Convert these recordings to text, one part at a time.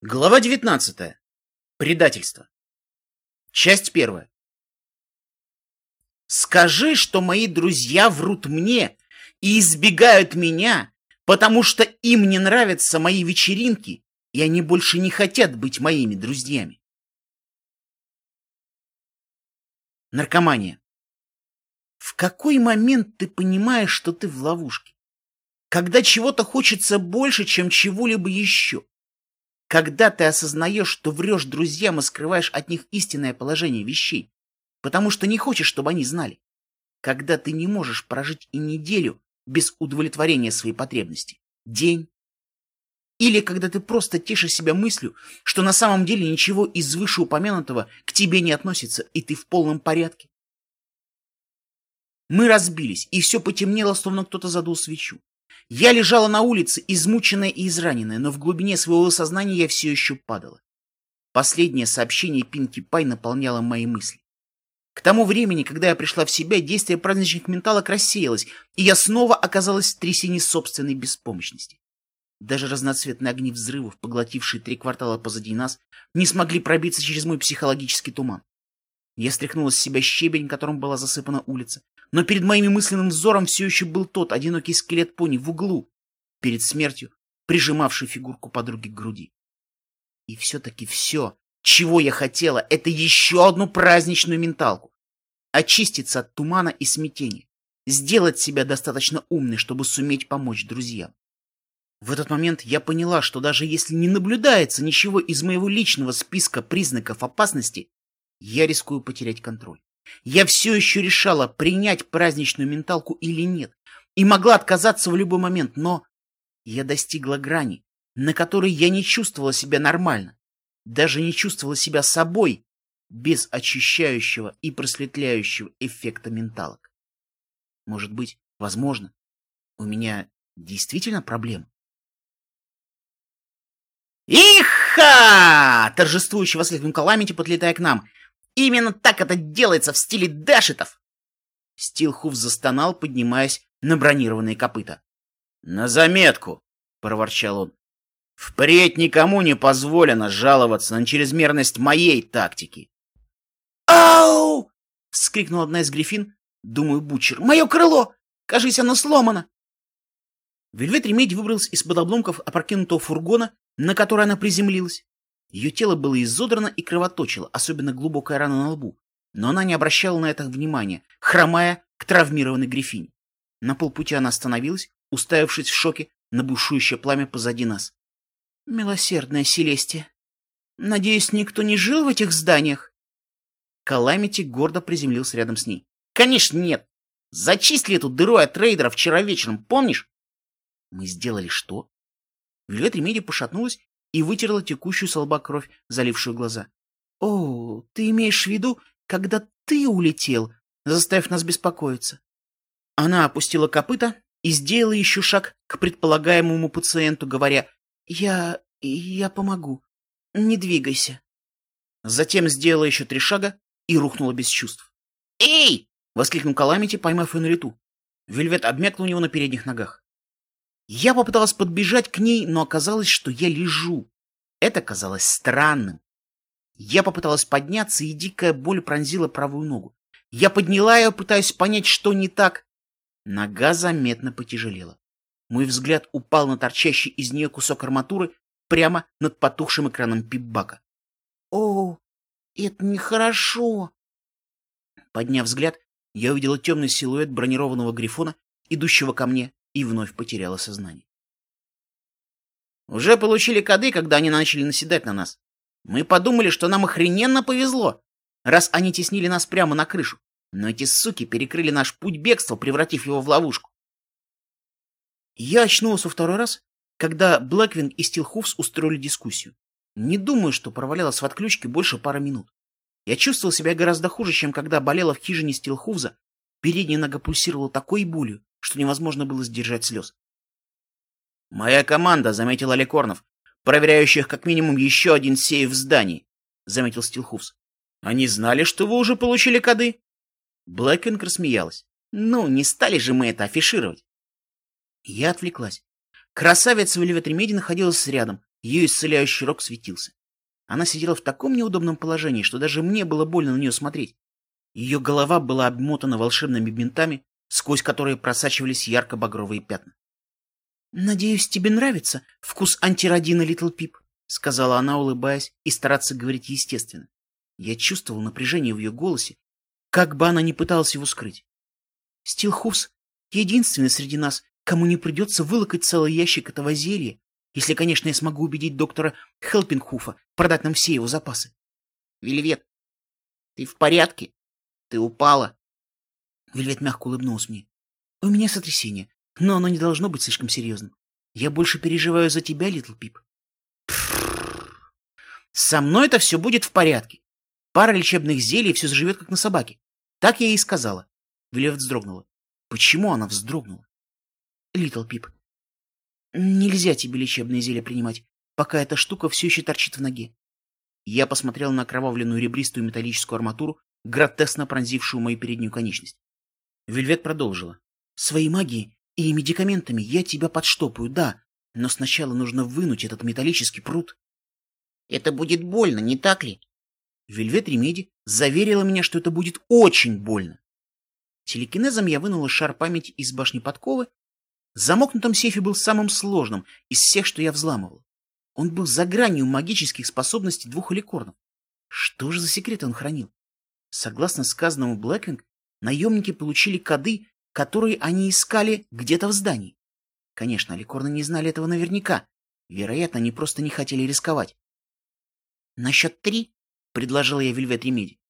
Глава 19. Предательство. Часть первая. Скажи, что мои друзья врут мне и избегают меня, потому что им не нравятся мои вечеринки, и они больше не хотят быть моими друзьями. Наркомания. В какой момент ты понимаешь, что ты в ловушке? Когда чего-то хочется больше, чем чего-либо еще? Когда ты осознаешь, что врешь друзьям и скрываешь от них истинное положение вещей, потому что не хочешь, чтобы они знали. Когда ты не можешь прожить и неделю без удовлетворения своей потребности. День. Или когда ты просто тешишь себя мыслью, что на самом деле ничего из вышеупомянутого к тебе не относится, и ты в полном порядке. Мы разбились, и все потемнело, словно кто-то задул свечу. Я лежала на улице, измученная и израненная, но в глубине своего сознания я все еще падала. Последнее сообщение Пинки Пай наполняло мои мысли. К тому времени, когда я пришла в себя, действие праздничных менталок рассеялось, и я снова оказалась в трясине собственной беспомощности. Даже разноцветные огни взрывов, поглотившие три квартала позади нас, не смогли пробиться через мой психологический туман. Я стряхнула с себя щебень, которым была засыпана улица, но перед моим мысленным взором все еще был тот одинокий скелет пони в углу, перед смертью прижимавший фигурку подруги к груди. И все-таки все, чего я хотела, это еще одну праздничную менталку. Очиститься от тумана и смятения. Сделать себя достаточно умной, чтобы суметь помочь друзьям. В этот момент я поняла, что даже если не наблюдается ничего из моего личного списка признаков опасности, я рискую потерять контроль. Я все еще решала, принять праздничную менталку или нет, и могла отказаться в любой момент, но я достигла грани, на которой я не чувствовала себя нормально, даже не чувствовала себя собой без очищающего и просветляющего эффекта менталок. Может быть, возможно, у меня действительно проблема? «Иха!» — торжествующе воскликнул Каламити, подлетая к нам. Именно так это делается в стиле дашитов. Стилхуф застонал, поднимаясь на бронированные копыта. — На заметку! — проворчал он. — Впредь никому не позволено жаловаться на чрезмерность моей тактики. «Ау!» — вскрикнула одна из грифин. Думаю, Бучер. «Мое крыло! Кажись, оно сломано!» Вельвет Ремедь выбрался из-под обломков опрокинутого фургона, на который она приземлилась. Ее тело было изодрано и кровоточило, особенно глубокая рана на лбу, но она не обращала на это внимания, хромая к травмированной грифине. На полпути она остановилась, уставившись в шоке на бушующее пламя позади нас. «Милосердная Селестия! Надеюсь, никто не жил в этих зданиях?» Каламити гордо приземлился рядом с ней. «Конечно нет! Зачисли эту дыру от рейдера вчера вечером, помнишь?» «Мы сделали что?» Вилет Ремеди пошатнулась и вытерла текущую со лба кровь, залившую глаза. — О, ты имеешь в виду, когда ты улетел, заставив нас беспокоиться? Она опустила копыта и сделала еще шаг к предполагаемому пациенту, говоря, «Я... я помогу. Не двигайся». Затем сделала еще три шага и рухнула без чувств. «Эй!» — воскликнул Каламити, поймав ее на лету. Вельвет обмякла у него на передних ногах. Я попыталась подбежать к ней, но оказалось, что я лежу. Это казалось странным. Я попыталась подняться, и дикая боль пронзила правую ногу. Я подняла ее, пытаясь понять, что не так. Нога заметно потяжелела. Мой взгляд упал на торчащий из нее кусок арматуры прямо над потухшим экраном пипбака. «О, это нехорошо!» Подняв взгляд, я увидела темный силуэт бронированного грифона, идущего ко мне и вновь потеряла сознание. Уже получили коды, когда они начали наседать на нас. Мы подумали, что нам охрененно повезло, раз они теснили нас прямо на крышу. Но эти суки перекрыли наш путь бегства, превратив его в ловушку. Я очнулся второй раз, когда Блэквинг и Стилхуфс устроили дискуссию. Не думаю, что провалялась в отключке больше пары минут. Я чувствовал себя гораздо хуже, чем когда болела в хижине Стилхуфза. Передняя нога пульсировала такой болью, что невозможно было сдержать слез. «Моя команда», — заметил Аликорнов, проверяющих как минимум еще один сейф в здании», — заметил Стилхуфс. «Они знали, что вы уже получили коды?» Блэквинг рассмеялась. «Ну, не стали же мы это афишировать». Я отвлеклась. Красавица Вельвет Ремеди находилась рядом, ее исцеляющий рог светился. Она сидела в таком неудобном положении, что даже мне было больно на нее смотреть. Ее голова была обмотана волшебными бинтами, сквозь которые просачивались ярко-багровые пятна. — Надеюсь, тебе нравится вкус антирадина, Литл Пип, — сказала она, улыбаясь, и стараясь говорить естественно. Я чувствовал напряжение в ее голосе, как бы она ни пыталась его скрыть. Стилхуфс — единственный среди нас, кому не придется вылокать целый ящик этого зелья, если, конечно, я смогу убедить доктора Хелпингхуфа продать нам все его запасы. Вельвет, ты в порядке? Ты упала? Вельвет мягко улыбнулся мне. У меня сотрясение, но оно не должно быть слишком серьезным. Я больше переживаю за тебя, Литл Пип. Со мной это все будет в порядке. Пара лечебных зелий, и все заживет, как на собаке. Так я ей сказала. Вельвет вздрогнула. Почему она вздрогнула? Литл Пип, нельзя тебе лечебные зелья принимать, пока эта штука все еще торчит в ноге. Я посмотрел на окровавленную ребристую металлическую арматуру, гротескно пронзившую мою переднюю конечность. Вельвет продолжила. Своей магией и медикаментами я тебя подштопаю, да, но сначала нужно вынуть этот металлический прут. Это будет больно, не так ли? Вельвет Ремеди заверила меня, что это будет очень больно. Телекинезом я вынула шар памяти из башни подковы. Замок сейфа был самым сложным из всех, что я взламывала. Он был за гранью магических способностей двух аликорнов. Что же за секреты он хранил? Согласно сказанному Блэквинг, наемники получили коды, которые они искали где-то в здании. Конечно, аликорны не знали этого наверняка. Вероятно, они просто не хотели рисковать. На счет три — предложила я Вельвет Ремеди.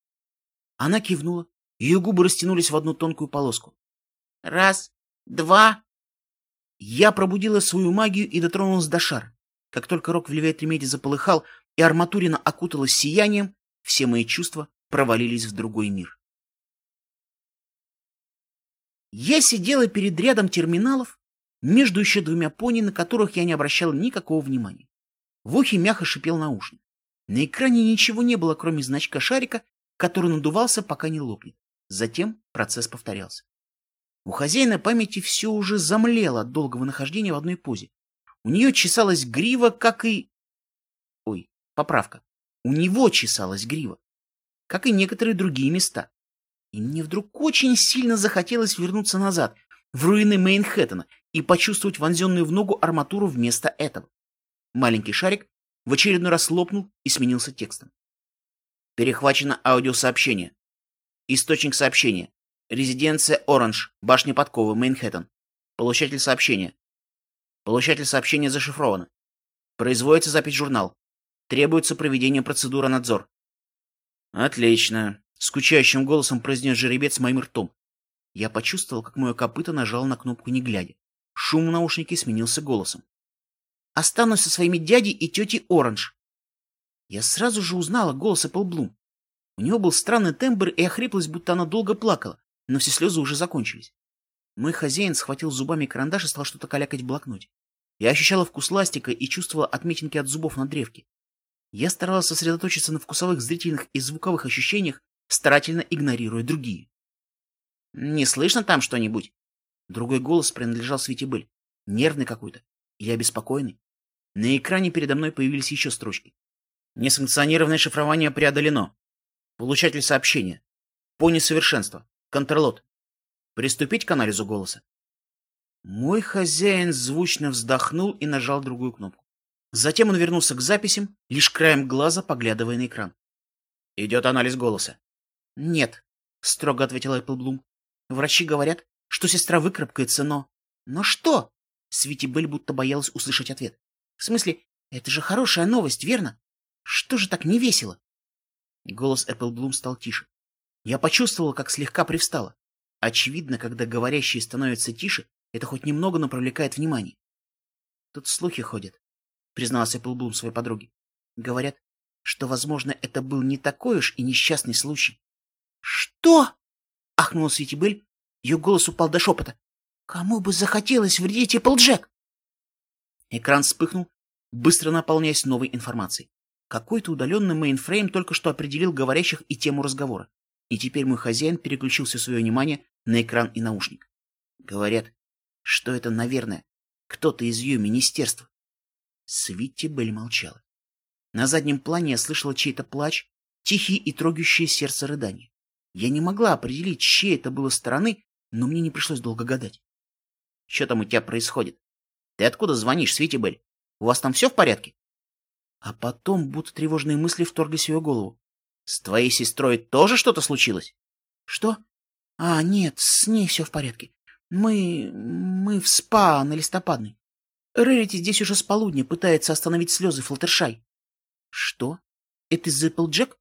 Она кивнула. Ее губы растянулись в одну тонкую полоску. «Раз, два...» Я пробудила свою магию и дотронулась до шара. Как только рог Вельвет Ремеди заполыхал, и арматурина окуталась сиянием, все мои чувства провалились в другой мир. Я сидела перед рядом терминалов, между еще двумя пони, на которых я не обращала никакого внимания. В ухе мягко шипел наушник. На экране ничего не было, кроме значка шарика, который надувался, пока не лопнет. Затем процесс повторялся. У хозяина памяти все уже замлело от долгого нахождения в одной позе. У нее чесалась грива, как и... Ой, поправка. У него чесалась грива, как и некоторые другие места. И мне вдруг очень сильно захотелось вернуться назад, в руины Мейнхэттена, и почувствовать вонзенную в ногу арматуру вместо этого. Маленький шарик в очередной раз лопнул и сменился текстом. Перехвачено аудиосообщение. Источник сообщения. Резиденция Оранж, башня подковы, Мейнхэттен. Получатель сообщения. Получатель сообщения зашифровано. Производится запись журнал. Требуется проведение процедуры надзор. Отлично. Скучающим голосом произнес жеребец моим ртом. Я почувствовал, как мое копыто нажало на кнопку не глядя. Шум в наушнике сменился голосом. Останусь со своими дядей и тетей Оранж. Я сразу же узнала голос Эпплблум. У него был странный тембр и охриплость, будто она долго плакала, но все слезы уже закончились. Мой хозяин схватил зубами карандаш и стал что-то калякать в блокноте. Я ощущала вкус ластика и чувствовала отметинки от зубов на древке. Я старалась сосредоточиться на вкусовых, зрительных и звуковых ощущениях, старательно игнорируя другие. «Не слышно там что-нибудь?» Другой голос принадлежал Свете Быль. Нервный какой-то. Или обеспокоенный. На экране передо мной появились еще строчки. Несанкционированное шифрование преодолено. Получатель сообщения. Пони совершенства. Контрлот. Приступить к анализу голоса. Мой хозяин звучно вздохнул и нажал другую кнопку. Затем он вернулся к записям, лишь краем глаза поглядывая на экран. «Идет анализ голоса». «Нет», — строго ответил Эпплблум. «Врачи говорят, что сестра выкарабкается, но...» «Но что?» Свити Белль будто боялась услышать ответ. В смысле, это же хорошая новость, верно? Что же так не весело? Голос Эпплблум стал тише. Я почувствовала, как слегка привстала. Очевидно, когда говорящие становятся тише, это хоть немного, но привлекает внимание. Тут слухи ходят, призналась Эпплблум своей подруге. Говорят, что, возможно, это был не такой уж и несчастный случай. Что? ахнула Светибель. Ее голос упал до шепота. Кому бы захотелось вредить Эпплджек? Экран вспыхнул, быстро наполняясь новой информацией. Какой-то удаленный мейнфрейм только что определил говорящих и тему разговора. И теперь мой хозяин переключил все свое внимание на экран и наушник. Говорят, что это, наверное, кто-то из ее министерства. Свитти Белль молчала. На заднем плане я слышала чей-то плач, тихий и трогающие сердце рыдания. Я не могла определить, с чьей это было стороны, но мне не пришлось долго гадать. — Что там у тебя происходит? Ты откуда звонишь, Свити Белль? У вас там все в порядке? А потом будто тревожные мысли вторглись в ее голову. — С твоей сестрой тоже что-то случилось? — Что? А, нет, с ней все в порядке. Мы... мы в спа на листопадной. Рерити здесь уже с полудня пытается остановить слезы Флаттершай. — Что? Это из Эпплджек?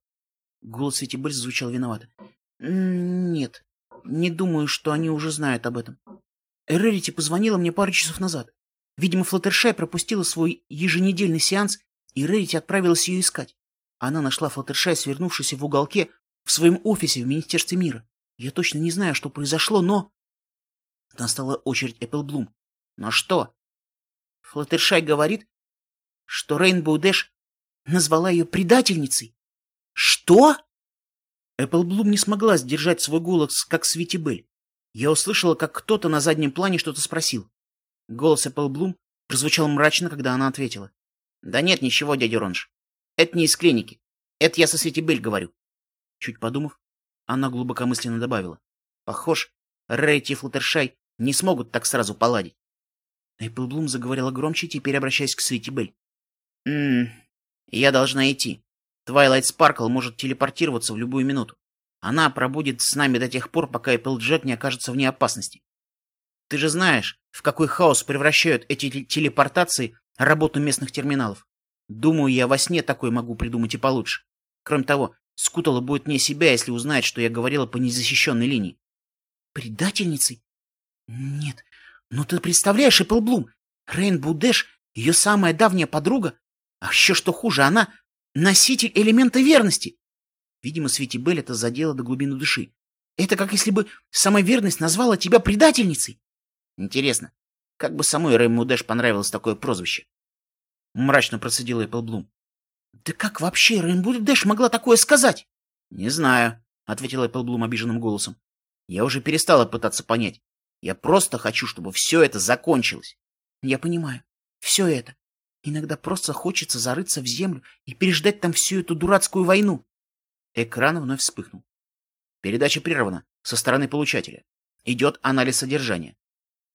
Голос Свити Белль звучал виновато. — Нет, не думаю, что они уже знают об этом. Рерити позвонила мне пару часов назад. Видимо, Флаттершай пропустила свой еженедельный сеанс, и Рерити отправилась ее искать. Она нашла Флаттершай, свернувшуюся в уголке, в своем офисе в Министерстве мира. Я точно не знаю, что произошло, но... Настала очередь Эпплблум. Но что? Флаттершай говорит, что Рейнбоу Дэш назвала ее предательницей. Что? Эпплблум не смогла сдержать свой голос, как Свити Белль. Я услышала, как кто-то на заднем плане что-то спросил. Голос Эпплблум прозвучал мрачно, когда она ответила. — Да нет, ничего, дядя Ронж. Это не из клиники. Это я со Свити Белль говорю. Чуть подумав, она глубокомысленно добавила. — Похож, Рейти и Флаттершай не смогут так сразу поладить. Эпплблум заговорила громче, теперь обращаясь к Свити Белль. — Ммм, я должна идти. Твайлайт Спаркл может телепортироваться в любую минуту. Она пробудет с нами до тех пор, пока Эпплджек не окажется вне опасности. Ты же знаешь, в какой хаос превращают эти телепортации работу местных терминалов. Думаю, я во сне такой могу придумать и получше. Кроме того, Скутала будет не себя, если узнает, что я говорила по незащищенной линии. Предательницей? Нет. Ну ты представляешь, Эпплблум, Рейнбоу Дэш, ее самая давняя подруга, а еще что хуже, она Носитель элемента верности. Видимо, Свити Белль это задело до глубины души. Это как если бы сама верность назвала тебя предательницей. Интересно, как бы самой Рэм Дэш понравилось такое прозвище? Мрачно процедила Эпплблум. Да как вообще Рэм Дэш могла такое сказать? Не знаю, ответила Эпплблум обиженным голосом. Я уже перестала пытаться понять. Я просто хочу, чтобы все это закончилось. Я понимаю. Все это. Иногда просто хочется зарыться в землю и переждать там всю эту дурацкую войну. Экран вновь вспыхнул. Передача прервана со стороны получателя. Идет анализ содержания.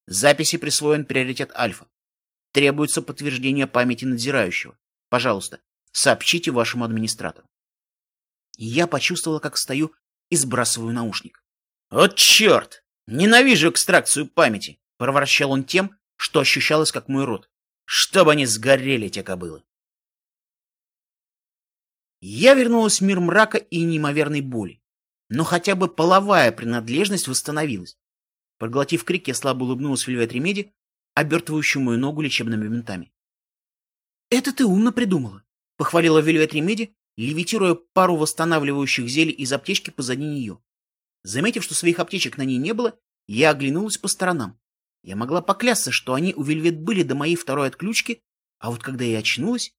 Записи присвоен приоритет альфа. Требуется подтверждение памяти надзирающего. Пожалуйста, сообщите вашему администратору. Я почувствовала, как стою и сбрасываю наушник. «Вот черт! Ненавижу экстракцию памяти!» — проворчал он тем, что ощущалось, как мой рот. Чтобы они сгорели, те кобылы. Я вернулась в мир мрака и неимоверной боли. Но хотя бы половая принадлежность восстановилась. Проглотив крик, я слабо улыбнулась Вельвет Ремеди, обертывающую мою ногу лечебными бинтами. «Это ты умно придумала», — похвалила Вельвет Ремеди, левитируя пару восстанавливающих зелий из аптечки позади нее. Заметив, что своих аптечек на ней не было, я оглянулась по сторонам. Я могла поклясться, что они у Вельвет были до моей второй отключки, а вот когда я очнулась...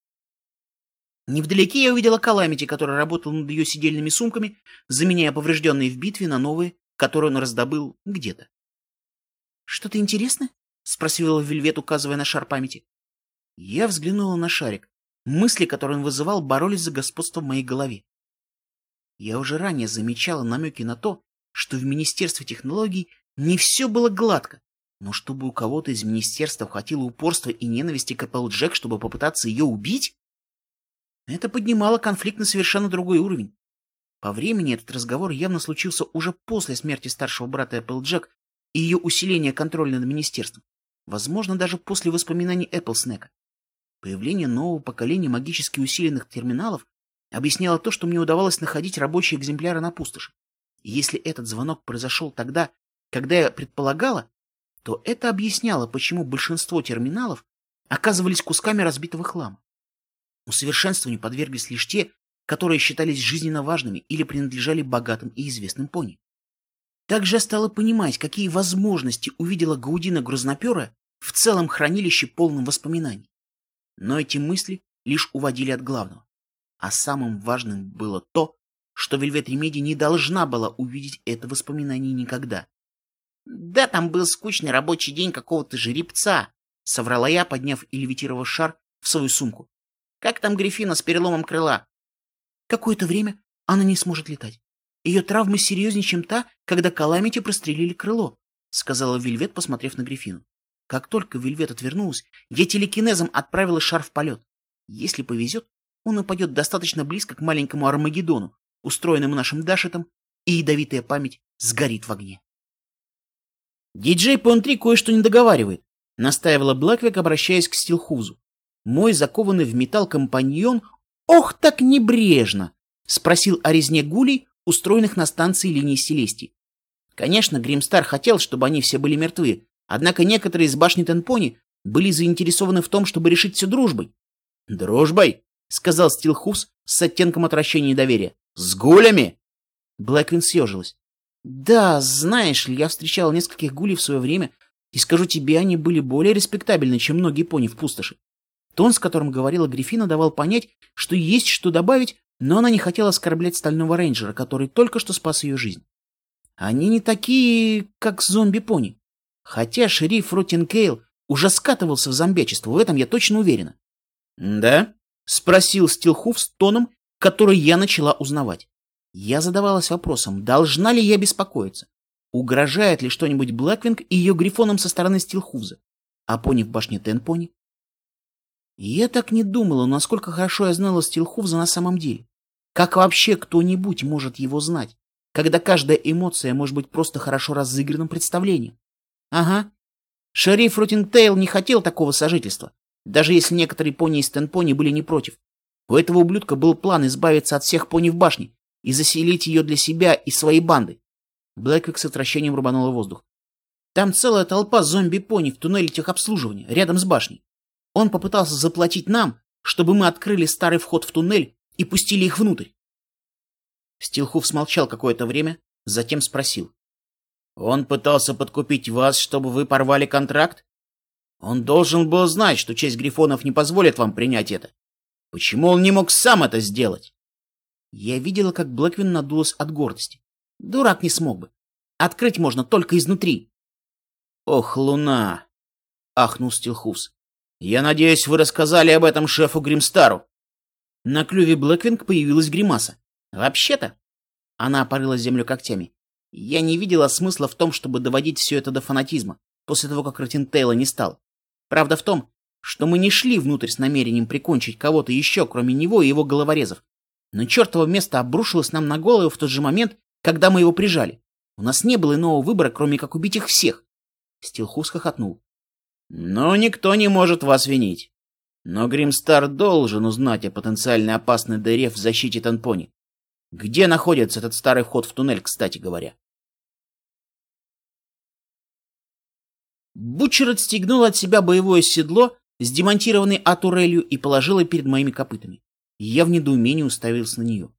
Невдалеке я увидела Каламити, который работал над ее сидельными сумками, заменяя поврежденные в битве на новые, которые он раздобыл где-то. — Что-то интересное? — спросила Вельвет, указывая на шар памяти. Я взглянула на шарик. Мысли, которые он вызывал, боролись за господство в моей голове. Я уже ранее замечала намеки на то, что в Министерстве технологий не все было гладко, но чтобы у кого-то из министерства хватило упорства и ненависти к Эпплджек, чтобы попытаться ее убить? Это поднимало конфликт на совершенно другой уровень. По времени этот разговор явно случился уже после смерти старшего брата Эпплджек и ее усиления контроля над министерством. Возможно, даже после воспоминаний Эпплснека. Появление нового поколения магически усиленных терминалов объясняло то, что мне удавалось находить рабочие экземпляры на пустоши. Если этот звонок произошел тогда, когда я предполагала, то это объясняло, почему большинство терминалов оказывались кусками разбитого хлама. Усовершенствованию подверглись лишь те, которые считались жизненно важными или принадлежали богатым и известным пони. Также я стала понимать, какие возможности увидела Гаудина Грузнопера в целом хранилище полном воспоминаний. Но эти мысли лишь уводили от главного. А самым важным было то, что Вельвет Ремеди не должна была увидеть это воспоминание никогда. Да, там был скучный рабочий день какого-то жеребца, соврала я, подняв и левитировав шар в свою сумку. Как там Гриффина с переломом крыла? Какое-то время она не сможет летать. Ее травмы серьезнее, чем та, когда Каламити прострелили крыло, сказала Вильвет, посмотрев на Гриффину. Как только Вильвет отвернулась, я телекинезом отправила шар в полет. Если повезет, он упадет достаточно близко к маленькому Армагеддону, устроенному нашим Дашетом, и ядовитая память сгорит в огне. Диджей Пон-3 кое-что не договаривает, настаивала Блэквик, обращаясь к Стилхузу. Мой закованный в металл компаньон, ох, так небрежно, спросил о резне гулей, устроенных на станции линии Селестии. Конечно, Гримстар хотел, чтобы они все были мертвы, однако некоторые из башни Тенпони были заинтересованы в том, чтобы решить все дружбой. «Дружбой?» — сказал Стилхус с оттенком отвращения и доверия. «С гулями?» Блэквин съежилась. «Да, знаешь ли, я встречал нескольких гулей в свое время, и скажу тебе, они были более респектабельны, чем многие пони в пустоши. Тон, с которым говорила Гриффина, давал понять, что есть что добавить, но она не хотела оскорблять стального рейнджера, который только что спас ее жизнь. Они не такие, как зомби-пони. Хотя шериф Ротинкейл уже скатывался в зомбячество, в этом я точно уверена. «Да?» — спросил Стилхуф с тоном, который я начала узнавать. Я задавалась вопросом, должна ли я беспокоиться? Угрожает ли что-нибудь Блэквинг и ее грифоном со стороны Стилхуза? А пони в башне Тенпони? Я так не думала, насколько хорошо я знала Стилхуза на самом деле. Как вообще кто-нибудь может его знать, когда каждая эмоция может быть просто хорошо разыгранным представлением? Ага. Шериф Рутингтейл не хотел такого сожительства, даже если некоторые пони из Тенпони были не против. У этого ублюдка был план избавиться от всех пони в башне и заселить ее для себя и своей банды. Блэквик с отвращением рубанула воздух. Там целая толпа зомби-пони в туннеле техобслуживания, рядом с башней. Он попытался заплатить нам, чтобы мы открыли старый вход в туннель и пустили их внутрь. Стилхуф смолчал какое-то время, затем спросил. Он пытался подкупить вас, чтобы вы порвали контракт? Он должен был знать, что честь Грифонов не позволит вам принять это. Почему он не мог сам это сделать? Я видела, как Блэквин надулась от гордости. Дурак не смог бы. Открыть можно только изнутри. Ох, луна! Ахнул Стилхус. Я надеюсь, вы рассказали об этом шефу Гримстару. На клюве Блэквинг появилась гримаса. Вообще-то... Она опарила землю когтями. Я не видела смысла в том, чтобы доводить все это до фанатизма, после того, как Ротинтейла не стал. Правда в том, что мы не шли внутрь с намерением прикончить кого-то еще, кроме него и его головорезов. Но чертово место обрушилось нам на голову в тот же момент, когда мы его прижали. У нас не было иного выбора, кроме как убить их всех. Стилхус хохотнул. Но никто не может вас винить. Но Гримстар должен узнать о потенциально опасной дыре в защите Танпони. Где находится этот старый вход в туннель, кстати говоря? Бутчер отстегнул от себя боевое седло с демонтированной атурелью и положил перед моими копытами. Я в недоумении уставился на нее.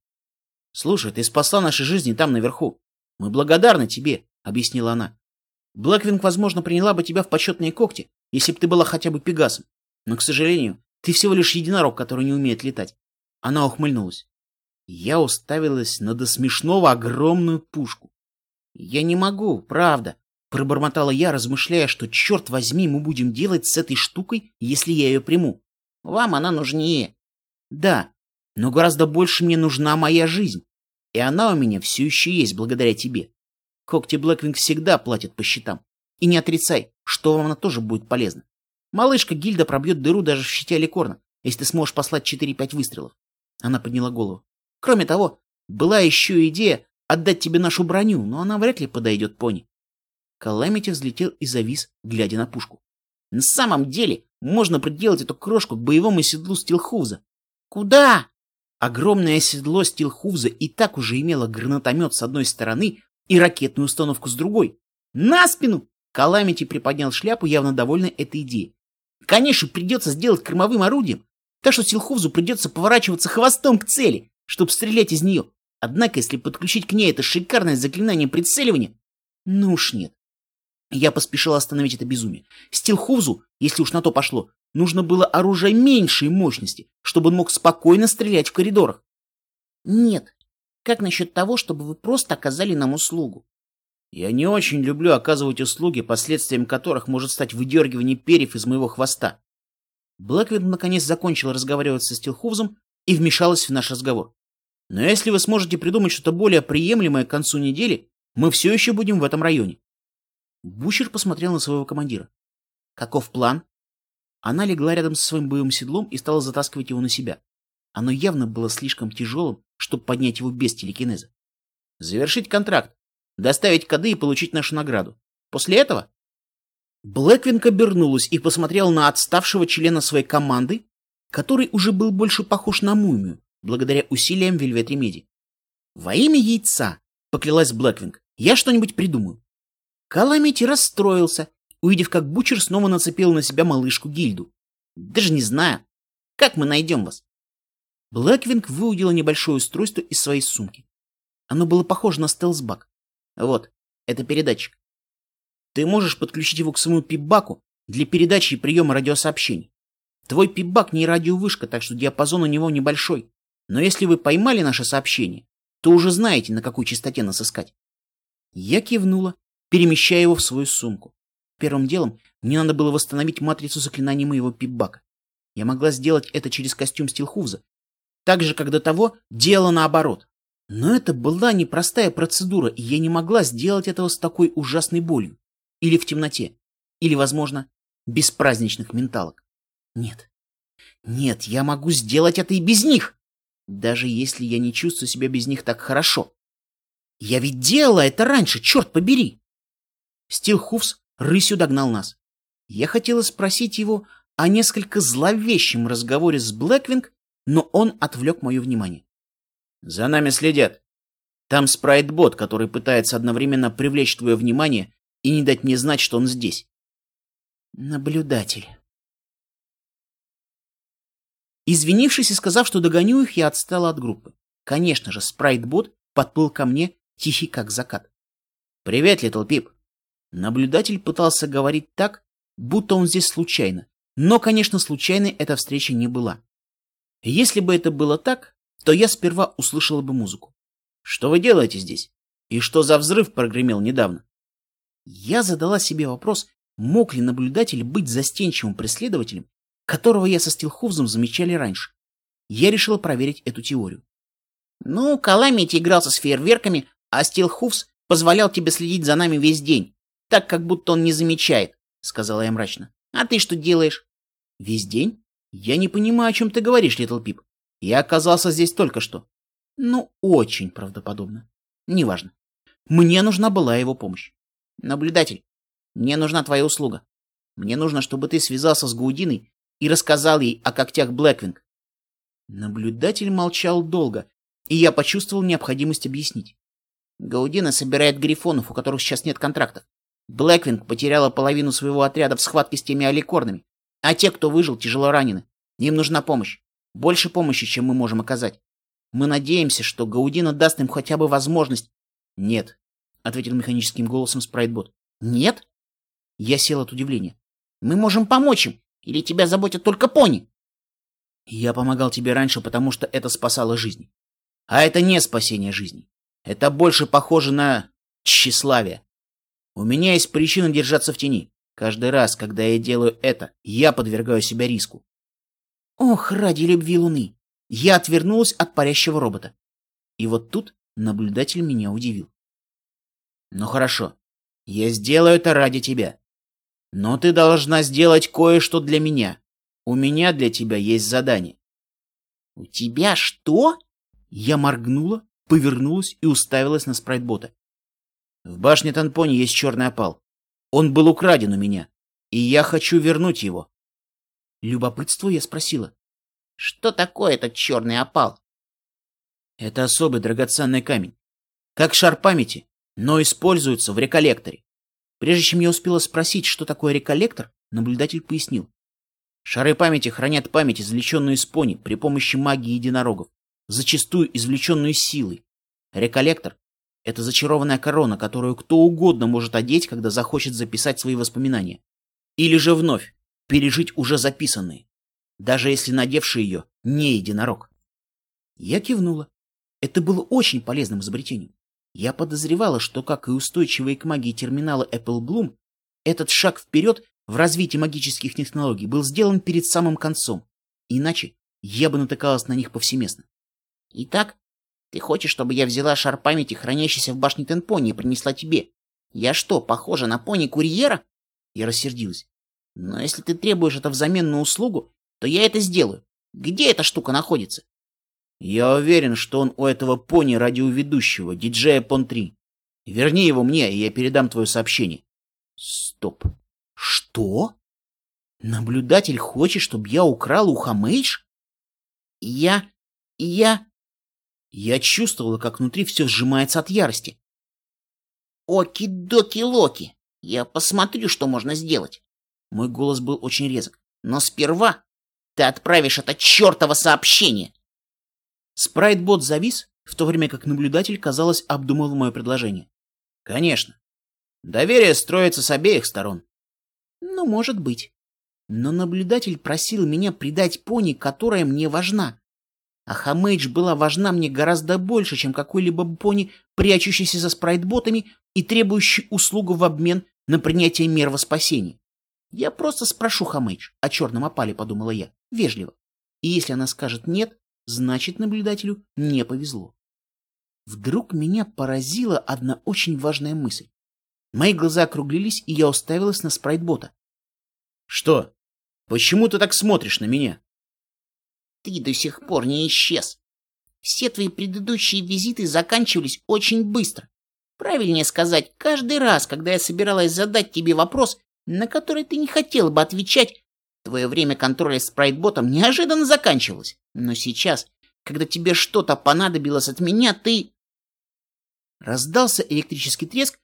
«Слушай, ты спасла наши жизни там наверху. Мы благодарны тебе», — объяснила она. «Блэквинг, возможно, приняла бы тебя в почетные когти, если бы ты была хотя бы пегасом. Но, к сожалению, ты всего лишь единорог, который не умеет летать». Она ухмыльнулась. Я уставилась на до смешного огромную пушку. «Я не могу, правда», — пробормотала я, размышляя, что, черт возьми, мы будем делать с этой штукой, если я ее приму. «Вам она нужнее». «Да, но гораздо больше мне нужна моя жизнь, и она у меня все еще есть благодаря тебе. Когти Блэквинг всегда платят по счетам. И не отрицай, что вам она тоже будет полезна. Малышка Гильда пробьет дыру даже в щите Аликорна, если ты сможешь послать 4-5 выстрелов. Она подняла голову. Кроме того, была еще идея отдать тебе нашу броню, но она вряд ли подойдет пони. Каламити взлетел и завис, глядя на пушку. На самом деле, можно приделать эту крошку к боевому седлу Стилхуза. Куда? Огромное седло Стилхуза и так уже имело гранатомет с одной стороны и ракетную установку с другой. На спину! Каламити приподнял шляпу, явно довольный этой идеей. Конечно, придется сделать кормовым орудием, так что Стилхузу придется поворачиваться хвостом к цели, чтобы стрелять из нее. Однако, если подключить к ней это шикарное заклинание прицеливания, ну уж нет. Я поспешил остановить это безумие. Стилхузу, если уж на то пошло, нужно было оружие меньшей мощности, чтобы он мог спокойно стрелять в коридорах. Нет. Как насчет того, чтобы вы просто оказали нам услугу? Я не очень люблю оказывать услуги, последствием которых может стать выдергивание перьев из моего хвоста. Блэквин наконец закончила разговаривать со Стилхувзом и вмешалась в наш разговор. Но если вы сможете придумать что-то более приемлемое к концу недели, мы все еще будем в этом районе. Бучер посмотрел на своего командира. Каков план? Она легла рядом со своим боевым седлом и стала затаскивать его на себя. Оно явно было слишком тяжелым, чтобы поднять его без телекинеза. Завершить контракт, доставить коды и получить нашу награду. После этого Блэквинг обернулась и посмотрела на отставшего члена своей команды, который уже был больше похож на мумию, благодаря усилиям Вельвет Ремеди. «Во имя яйца!» — поклялась Блэквинг. «Я что-нибудь придумаю». Каламити расстроился, увидев, как Бучер снова нацепил на себя малышку Гильду. «Даже не знаю. Как мы найдем вас?» Блэквинг выудила небольшое устройство из своей сумки. Оно было похоже на стелсбак. Вот, это передатчик. Ты можешь подключить его к своему пипбаку для передачи и приема радиосообщений. Твой пипбак не радиовышка, так что диапазон у него небольшой. Но если вы поймали наше сообщение, то уже знаете, на какой частоте нас искать. Я кивнула, перемещая его в свою сумку. Первым делом мне надо было восстановить матрицу заклинаний моего пипбака. Я могла сделать это через костюм Стилхуза. Так же, как до того, делала наоборот. Но это была непростая процедура, и я не могла сделать этого с такой ужасной болью. Или в темноте. Или, возможно, без праздничных менталок. Нет. Нет, я могу сделать это и без них даже если я не чувствую себя без них так хорошо. Я ведь делала это раньше, черт побери! Стилхуфс рысью догнал нас. Я хотела спросить его о несколько зловещем разговоре с Блэквинг, но он отвлек мое внимание. «За нами следят. Там спрайт-бот, который пытается одновременно привлечь твое внимание и не дать мне знать, что он здесь». «Наблюдатель». Извинившись и сказав, что догоню их, я отстала от группы. Конечно же, спрайтбот подплыл ко мне, тихий как закат. «Привет, Литл Пип!» Наблюдатель пытался говорить так, будто он здесь случайно. Но, конечно, случайной эта встреча не была. Если бы это было так, то я сперва услышала бы музыку. «Что вы делаете здесь? И что за взрыв прогремел недавно?» Я задала себе вопрос, мог ли наблюдатель быть застенчивым преследователем которого я со Стилхувзом замечали раньше. Я решила проверить эту теорию. Ну, Каламити игрался с фейерверками, а Стилхувз позволял тебе следить за нами весь день, так как будто он не замечает, сказала я мрачно. А ты что делаешь? Весь день? Я не понимаю, о чем ты говоришь, Литл Пип. Я оказался здесь только что. Ну, очень правдоподобно. Неважно. Мне нужна была его помощь. Наблюдатель, мне нужна твоя услуга. Мне нужно, чтобы ты связался с Гаудиной и рассказал ей о когтях Блэквинг. Наблюдатель молчал долго, и я почувствовал необходимость объяснить. Гаудина собирает грифонов, у которых сейчас нет контрактов. Блэквинг потеряла половину своего отряда в схватке с теми аликорнами, а те, кто выжил, тяжело ранены. Им нужна помощь. Больше помощи, чем мы можем оказать. Мы надеемся, что Гаудина даст им хотя бы возможность... — Нет, — ответил механическим голосом Спрайтбот. — Нет? Я сел от удивления. — Мы можем помочь им. Или тебя заботят только пони? Я помогал тебе раньше, потому что это спасало жизни. А это не спасение жизни. Это больше похоже на тщеславие. У меня есть причина держаться в тени. Каждый раз, когда я делаю это, я подвергаю себя риску. Ох, ради любви луны! Я отвернулась от парящего робота. И вот тут наблюдатель меня удивил. Ну хорошо, я сделаю это ради тебя. Но ты должна сделать кое-что для меня. У меня для тебя есть задание. У тебя что? Я моргнула, повернулась и уставилась на спрайтбота. В башне Танпони есть черный опал. Он был украден у меня, и я хочу вернуть его. Любопытство я спросила. Что такое этот черный опал? Это особый драгоценный камень. Как шар памяти, но используется в реколлекторе. Прежде чем я успела спросить, что такое реколлектор, наблюдатель пояснил. Шары памяти хранят память, извлеченную из пони при помощи магии единорогов, зачастую извлеченную силой. Реколлектор — это зачарованная корона, которую кто угодно может одеть, когда захочет записать свои воспоминания. Или же вновь пережить уже записанные, даже если надевший ее не единорог. Я кивнула. Это было очень полезным изобретением. Я подозревала, что, как и устойчивые к магии терминалы Apple Bloom, этот шаг вперед в развитии магических технологий был сделан перед самым концом. Иначе я бы натыкалась на них повсеместно. Итак, ты хочешь, чтобы я взяла шар памяти, хранящийся в башне Тенпони, и принесла тебе? Я что, похожа на пони-курьера? Я рассердилась. Но если ты требуешь это взамен на услугу, то я это сделаю. Где эта штука находится? Я уверен, что он у этого пони-радиоведущего, диджея Пон-3. Верни его мне, и я передам твое сообщение. Стоп. Что? Наблюдатель хочет, чтобы я украл у Хамейдж? Я... я... Я чувствовала, как внутри все сжимается от ярости. Оки-доки-локи, я посмотрю, что можно сделать. Мой голос был очень резок. Но сперва ты отправишь это чертово сообщение. Спрайтбот завис, в то время как наблюдатель, казалось, обдумывал мое предложение. Конечно. Доверие строится с обеих сторон. Ну, может быть. Но наблюдатель просил меня предать пони, которая мне важна. А Хамейдж была важна мне гораздо больше, чем какой-либо пони, прячущийся за спрайтботами и требующий услугу в обмен на принятие мер во спасение. Я просто спрошу Хамейдж о черном опале, подумала я, вежливо. И если она скажет нет, значит наблюдателю не повезло. Вдруг меня поразила одна очень важная мысль. Мои глаза округлились, и я уставилась на спрайтбота. — Что? Почему ты так смотришь на меня? — Ты до сих пор не исчез. Все твои предыдущие визиты заканчивались очень быстро. Правильнее сказать, каждый раз, когда я собиралась задать тебе вопрос, на который ты не хотел бы отвечать, твое время контроля спрайтботом неожиданно заканчивалось. Но сейчас, когда тебе что-то понадобилось от меня, ты... Раздался электрический треск,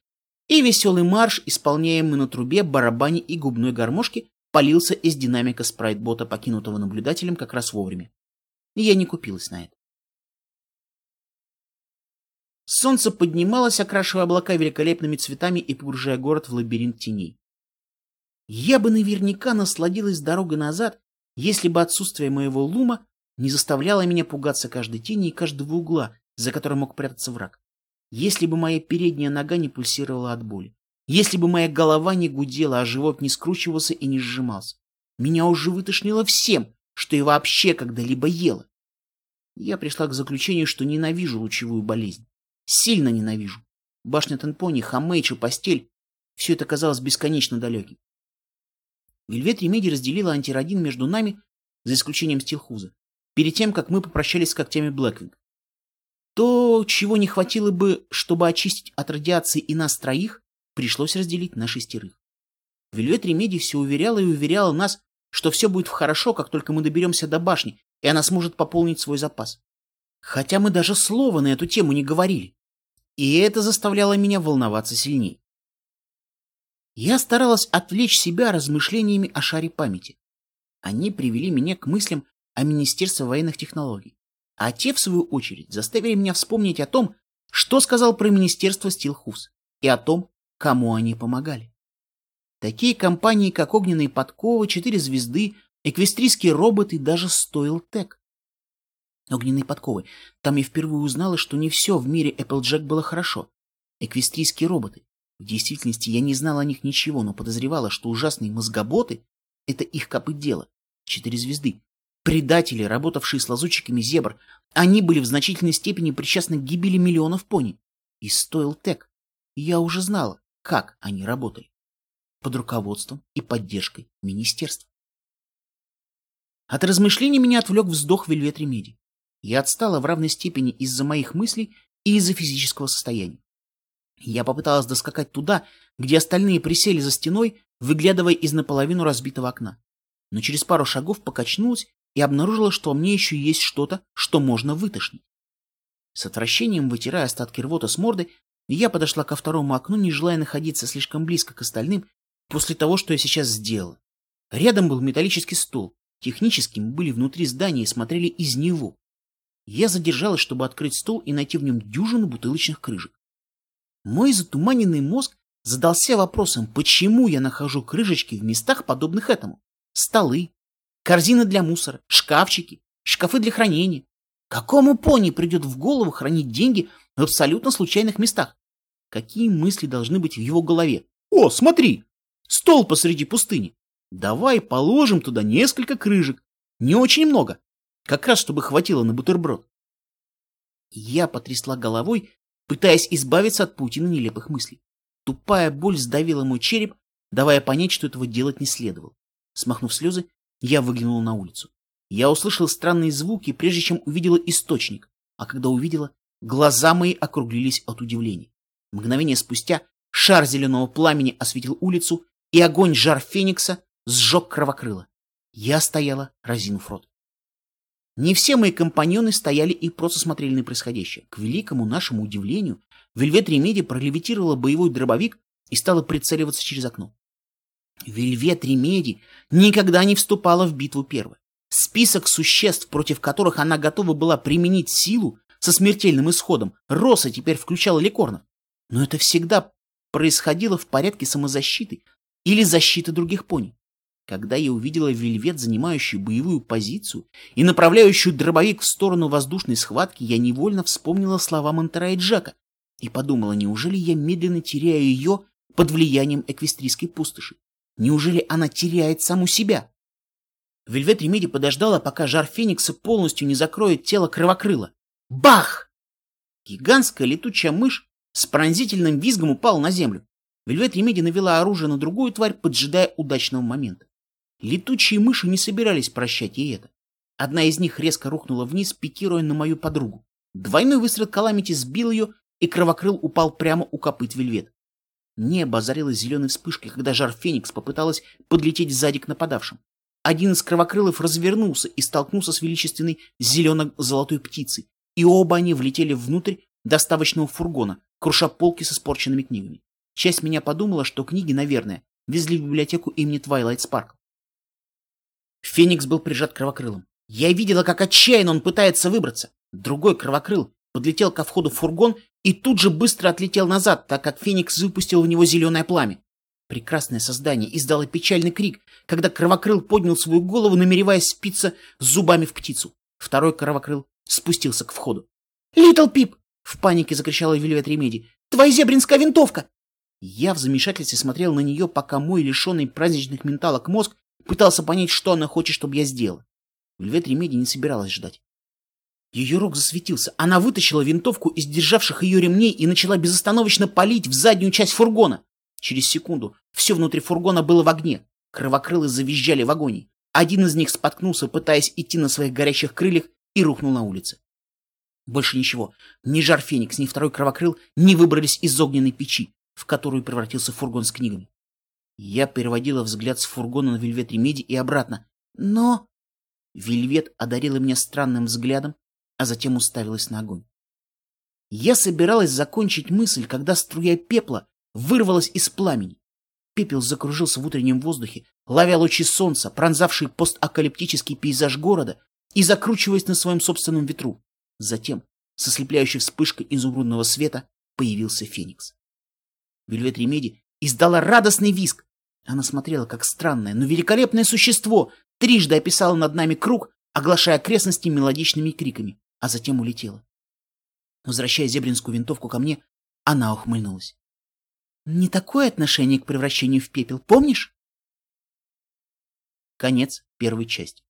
и веселый марш, исполняемый на трубе, барабане и губной гармошке, полился из динамика спрайтбота, покинутого наблюдателем как раз вовремя. И я не купилась на это. Солнце поднималось, окрашивая облака великолепными цветами и погружая город в лабиринт теней. Я бы наверняка насладилась дорогой назад, если бы отсутствие моего лума не заставляло меня пугаться каждой тени и каждого угла, за которым мог прятаться враг если бы моя передняя нога не пульсировала от боли, если бы моя голова не гудела, а живот не скручивался и не сжимался. Меня уже вытошнило всем, что я вообще когда-либо ела. Я пришла к заключению, что ненавижу лучевую болезнь. Сильно ненавижу. Башня Тенпони, Хомейдж и постель — все это казалось бесконечно далеким. Вельвет Ремеди разделила антирадин между нами, за исключением Стилхувза, перед тем, как мы попрощались с когтями Блэквинг. То, чего не хватило бы, чтобы очистить от радиации и нас троих, пришлось разделить на шестерых. Вельвет Ремеди все уверяла и уверяла нас, что все будет хорошо, как только мы доберемся до башни, и она сможет пополнить свой запас. Хотя мы даже слова на эту тему не говорили. И это заставляло меня волноваться сильнее. Я старалась отвлечь себя размышлениями о шаре памяти. Они привели меня к мыслям о Министерстве военных технологий а те, в свою очередь, заставили меня вспомнить о том, что сказал про министерство Стилхус, и о том, кому они помогали. Такие компании, как Огненные подковы, Четыре звезды, Эквестрийские роботы, даже Стоилтек. Огненные подковы. Там я впервые узнала, что не все в мире Applejack было хорошо. Эквестрийские роботы. В действительности я не знала о них ничего, но подозревала, что ужасные мозгоботы — это их копыт дело. Четыре звезды. Предатели, работавшие с лазутчиками зебр, они были в значительной степени причастны к гибели миллионов пони. И стоил Тек. Я уже знала, как они работали. Под руководством и поддержкой министерства. От размышлений меня отвлек вздох Вельвет Ремеди. Я отстала в равной степени из-за моих мыслей и из-за физического состояния. Я попыталась доскакать туда, где остальные присели за стеной, выглядывая из наполовину разбитого окна. Но через пару шагов покачнулась и обнаружила, что мне еще есть что-то, что можно вытошнить. С отвращением вытирая остатки рвота с морды, я подошла ко второму окну, не желая находиться слишком близко к остальным после того, что я сейчас сделала. Рядом был металлический стол. Технически мы были внутри здания и смотрели из него. Я задержалась, чтобы открыть стол и найти в нем дюжину бутылочных крышек. Мой затуманенный мозг задался вопросом, почему я нахожу крышечки в местах, подобных этому. Столы, корзины для мусора, шкафчики, шкафы для хранения. Какому пони придет в голову хранить деньги в абсолютно случайных местах? Какие мысли должны быть в его голове? О, смотри! Стол посреди пустыни. Давай положим туда несколько крыжек. Не очень много. Как раз, чтобы хватило на бутерброд. Я потрясла головой, пытаясь избавиться от паутины нелепых мыслей. Тупая боль сдавила мой череп, давая понять, что этого делать не следовало. Смахнув слезы, я выглянула на улицу. Я услышала странные звуки, прежде чем увидела источник, а когда увидела, глаза мои округлились от удивления. Мгновение спустя шар зеленого пламени осветил улицу, и огонь жар феникса сжег кровокрыло. Я стояла, разинув рот. Не все мои компаньоны стояли и просто смотрели на происходящее. К великому нашему удивлению, Вельвет Ремеди пролевитировала боевой дробовик и стала прицеливаться через окно. Вельвет Ремеди никогда не вступала в битву первой. Список существ, против которых она готова была применить силу со смертельным исходом, рос и теперь включал ликорнов. Но это всегда происходило в порядке самозащиты или защиты других пони. Когда я увидела вельвет, занимающую боевую позицию и направляющую дробовик в сторону воздушной схватки, я невольно вспомнила слова Монтера и Джека и подумала, неужели я медленно теряю ее под влиянием эквестрийской пустоши? Неужели она теряет саму себя? Вельвет Ремеди подождала, пока жар Феникса полностью не закроет тело кровокрыла. Бах! Гигантская летучая мышь с пронзительным визгом упала на землю. Вельвет Ремеди навела оружие на другую тварь, поджидая удачного момента. Летучие мыши не собирались прощать ей это. Одна из них резко рухнула вниз, пикируя на мою подругу. Двойной выстрел Каламити сбил ее, и кровокрыл упал прямо у копыт Вельвет. Небо озарилось зеленой вспышкой, когда жар Феникс попыталась подлететь сзади к нападавшим. Один из кровокрылов развернулся и столкнулся с величественной зелено-золотой птицей, и оба они влетели внутрь доставочного фургона, круша полки с испорченными книгами. Часть меня подумала, что книги, наверное, везли в библиотеку имени Твайлайт Спарк. Феникс был прижат кровокрылом. Я видела, как отчаянно он пытается выбраться. Другой кровокрыл подлетел ко входу в фургон и тут же быстро отлетел назад, так как Феникс выпустил в него зеленое пламя. Прекрасное создание издало печальный крик, когда кровокрыл поднял свою голову, намереваясь впиться зубами в птицу. Второй кровокрыл спустился к входу. «Литл Пип!» — в панике закричала Вильвет Ремеди. «Твоя зебринская винтовка!» Я в замешательстве смотрел на нее, пока мой лишенный праздничных менталок мозг пытался понять, что она хочет, чтобы я сделал. Вельвет Ремеди не собиралась ждать. Ее рог засветился. Она вытащила винтовку из державших ее ремней и начала безостановочно палить в заднюю часть фургона. Через секунду все внутри фургона было в огне. Кровокрылы завизжали в агонии. Один из них споткнулся, пытаясь идти на своих горящих крыльях, и рухнул на улице. Больше ничего. Ни Жар Феникс, ни второй кровокрыл не выбрались из огненной печи в которую превратился фургон с книгами. Я переводила взгляд с фургона на Вельвет Ремеди и обратно. Но... Вельвет одарила меня странным взглядом, а затем уставилась на огонь. Я собиралась закончить мысль, когда струя пепла вырвалась из пламени. Пепел закружился в утреннем воздухе, ловя лучи солнца, пронзавшие постапокалиптический пейзаж города и закручиваясь на своем собственном ветру. Затем, со слепляющей вспышкой изумрудного света, появился Феникс. Вельвет Ремеди издала радостный визг. Она смотрела, как странное, но великолепное существо трижды описало над нами круг, оглашая окрестности мелодичными криками, а затем улетела. Возвращая зебринскую винтовку ко мне, она ухмыльнулась. Не такое отношение к превращению в пепел, помнишь? Конец первой части.